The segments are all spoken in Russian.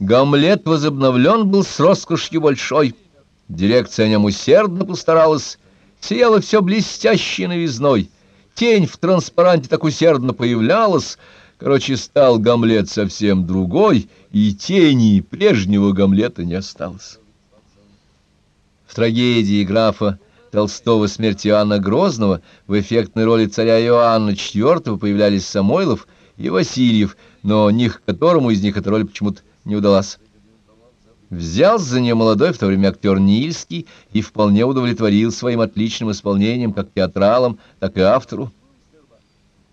Гамлет возобновлен был с роскошью большой. Дирекция о нем усердно постаралась, сияло все блестящей новизной. Тень в транспаранте так усердно появлялась. Короче, стал Гамлет совсем другой, и тени прежнего Гамлета не осталось. В трагедии графа Толстого «Смерть Иоанна Грозного» в эффектной роли царя Иоанна IV появлялись Самойлов и Васильев, но ни к которому из них эта роль почему-то не удалась. Взял за нее молодой в то время актер Нильский и вполне удовлетворил своим отличным исполнением как театралам, так и автору.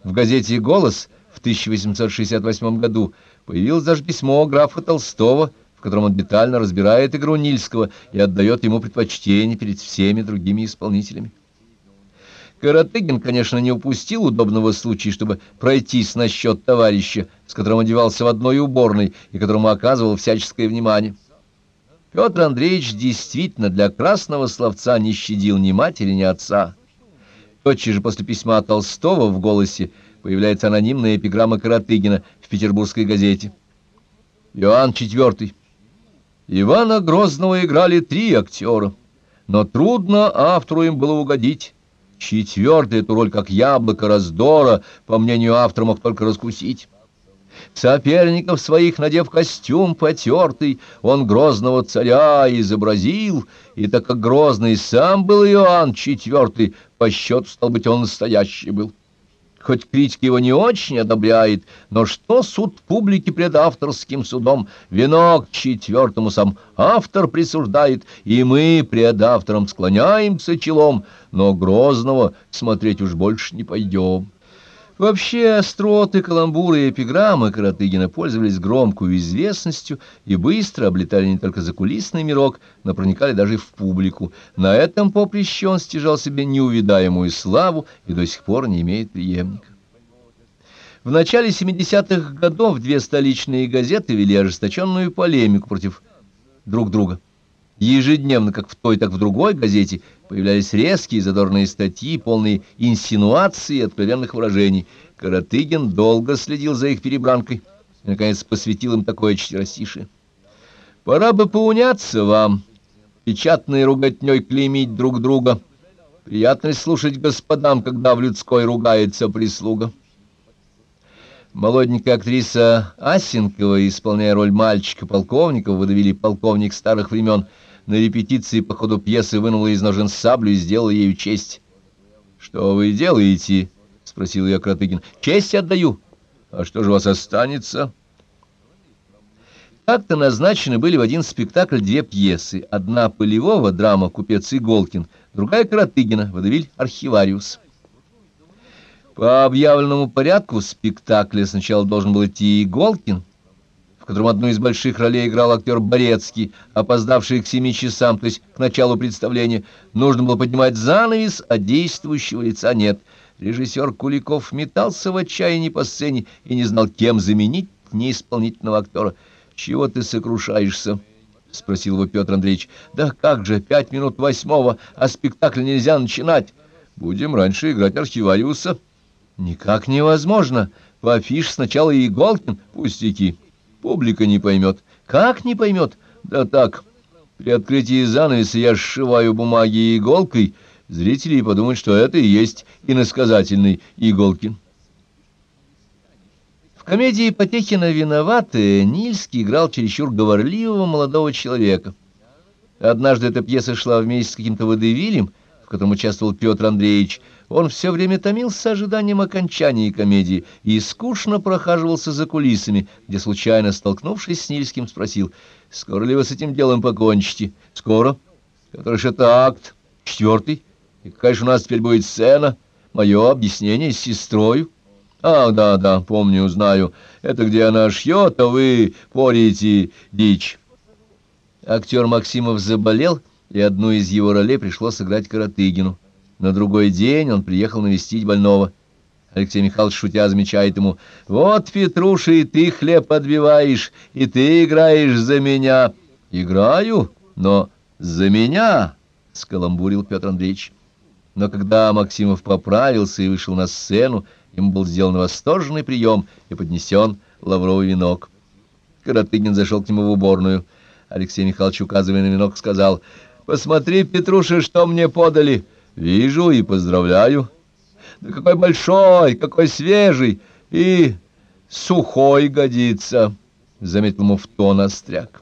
В газете «Голос» в 1868 году появилось даже письмо графа Толстого, в котором он детально разбирает игру Нильского и отдает ему предпочтение перед всеми другими исполнителями. Каратыгин, конечно, не упустил удобного случая, чтобы пройтись насчет товарища, с которым одевался в одной уборной и которому оказывал всяческое внимание. Петр Андреевич действительно для красного словца не щадил ни матери, ни отца. Тотчас же после письма Толстого в «Голосе» появляется анонимная эпиграмма Каратыгина в петербургской газете. Иоанн IV. Ивана Грозного играли три актера, но трудно автору им было угодить. Четвертый эту роль, как яблоко раздора, по мнению автора, мог только раскусить. Соперников своих, надев костюм потертый, он грозного царя изобразил, и так как грозный сам был Иоанн IV, по счету, стал быть, он настоящий был. Хоть критик его не очень одобряет, но что суд публики пред авторским судом? Венок четвертому сам автор присуждает, и мы пред автором склоняемся челом, но Грозного смотреть уж больше не пойдем. Вообще, остроты, каламбуры и эпиграммы Каратыгина пользовались громкую известностью и быстро облетали не только закулисный мирок, но проникали даже в публику. На этом поприще он стяжал себе неувидаемую славу и до сих пор не имеет преемника. В начале 70-х годов две столичные газеты вели ожесточенную полемику против друг друга. Ежедневно, как в той, так в другой газете, появлялись резкие задорные статьи, полные инсинуаций и откровенных выражений. Каратыгин долго следил за их перебранкой и, наконец, посвятил им такое четверостишее. «Пора бы поуняться вам, печатной руготней клеймить друг друга. Приятно слушать господам, когда в людской ругается прислуга». Молоденькая актриса Асенкова, исполняя роль мальчика-полковника, выдавили полковник старых времен – на репетиции по ходу пьесы вынула из ножен саблю и сделала ею честь. — Что вы делаете? — спросил ее Кротыгин. — Честь отдаю. А что же у вас останется? Как-то назначены были в один спектакль две пьесы. Одна Полевого, драма «Купец Иголкин», другая Кротыгина, водовиль «Архивариус». По объявленному порядку спектакля сначала должен был идти Иголкин, котором одну из больших ролей играл актер Борецкий, опоздавший к семи часам, то есть к началу представления. Нужно было поднимать занавес, а действующего лица нет. Режиссер Куликов метался в отчаянии по сцене и не знал, кем заменить неисполнительного актера. «Чего ты сокрушаешься?» — спросил его Петр Андреевич. «Да как же, пять минут восьмого, а спектакль нельзя начинать. Будем раньше играть архивариуса». «Никак невозможно. По афише сначала Иголкин. Пустяки». Публика не поймет. Как не поймет? Да так. При открытии занавеса я сшиваю бумаги иголкой. Зрители подумают, что это и есть иносказательный Иголкин. В комедии Потехина «Виноватые» Нильский играл чересчур говорливого молодого человека. Однажды эта пьеса шла вместе с каким-то водевилем, в котором участвовал Петр Андреевич, он все время томился ожиданием окончания комедии и скучно прохаживался за кулисами, где, случайно столкнувшись с Нильским, спросил, «Скоро ли вы с этим делом покончите?» «Скоро. Который же это акт? Четвертый? И какая же у нас теперь будет сцена? Мое объяснение с сестрой?» «А, да, да, помню, знаю. Это где она шьет, а вы порите дичь». Актер Максимов заболел, и одну из его ролей пришлось сыграть Каратыгину. На другой день он приехал навестить больного. Алексей Михайлович, шутя, замечает ему, «Вот, Петруша, и ты хлеб подбиваешь, и ты играешь за меня». «Играю, но за меня», — скаламбурил Петр Андреевич. Но когда Максимов поправился и вышел на сцену, ему был сделан восторженный прием и поднесен лавровый венок. Каратыгин зашел к нему в уборную. Алексей Михайлович, указывая на венок, сказал, «Посмотри, Петруша, что мне подали. Вижу и поздравляю. Да какой большой, какой свежий и сухой годится», — заметил ему в тон остряк.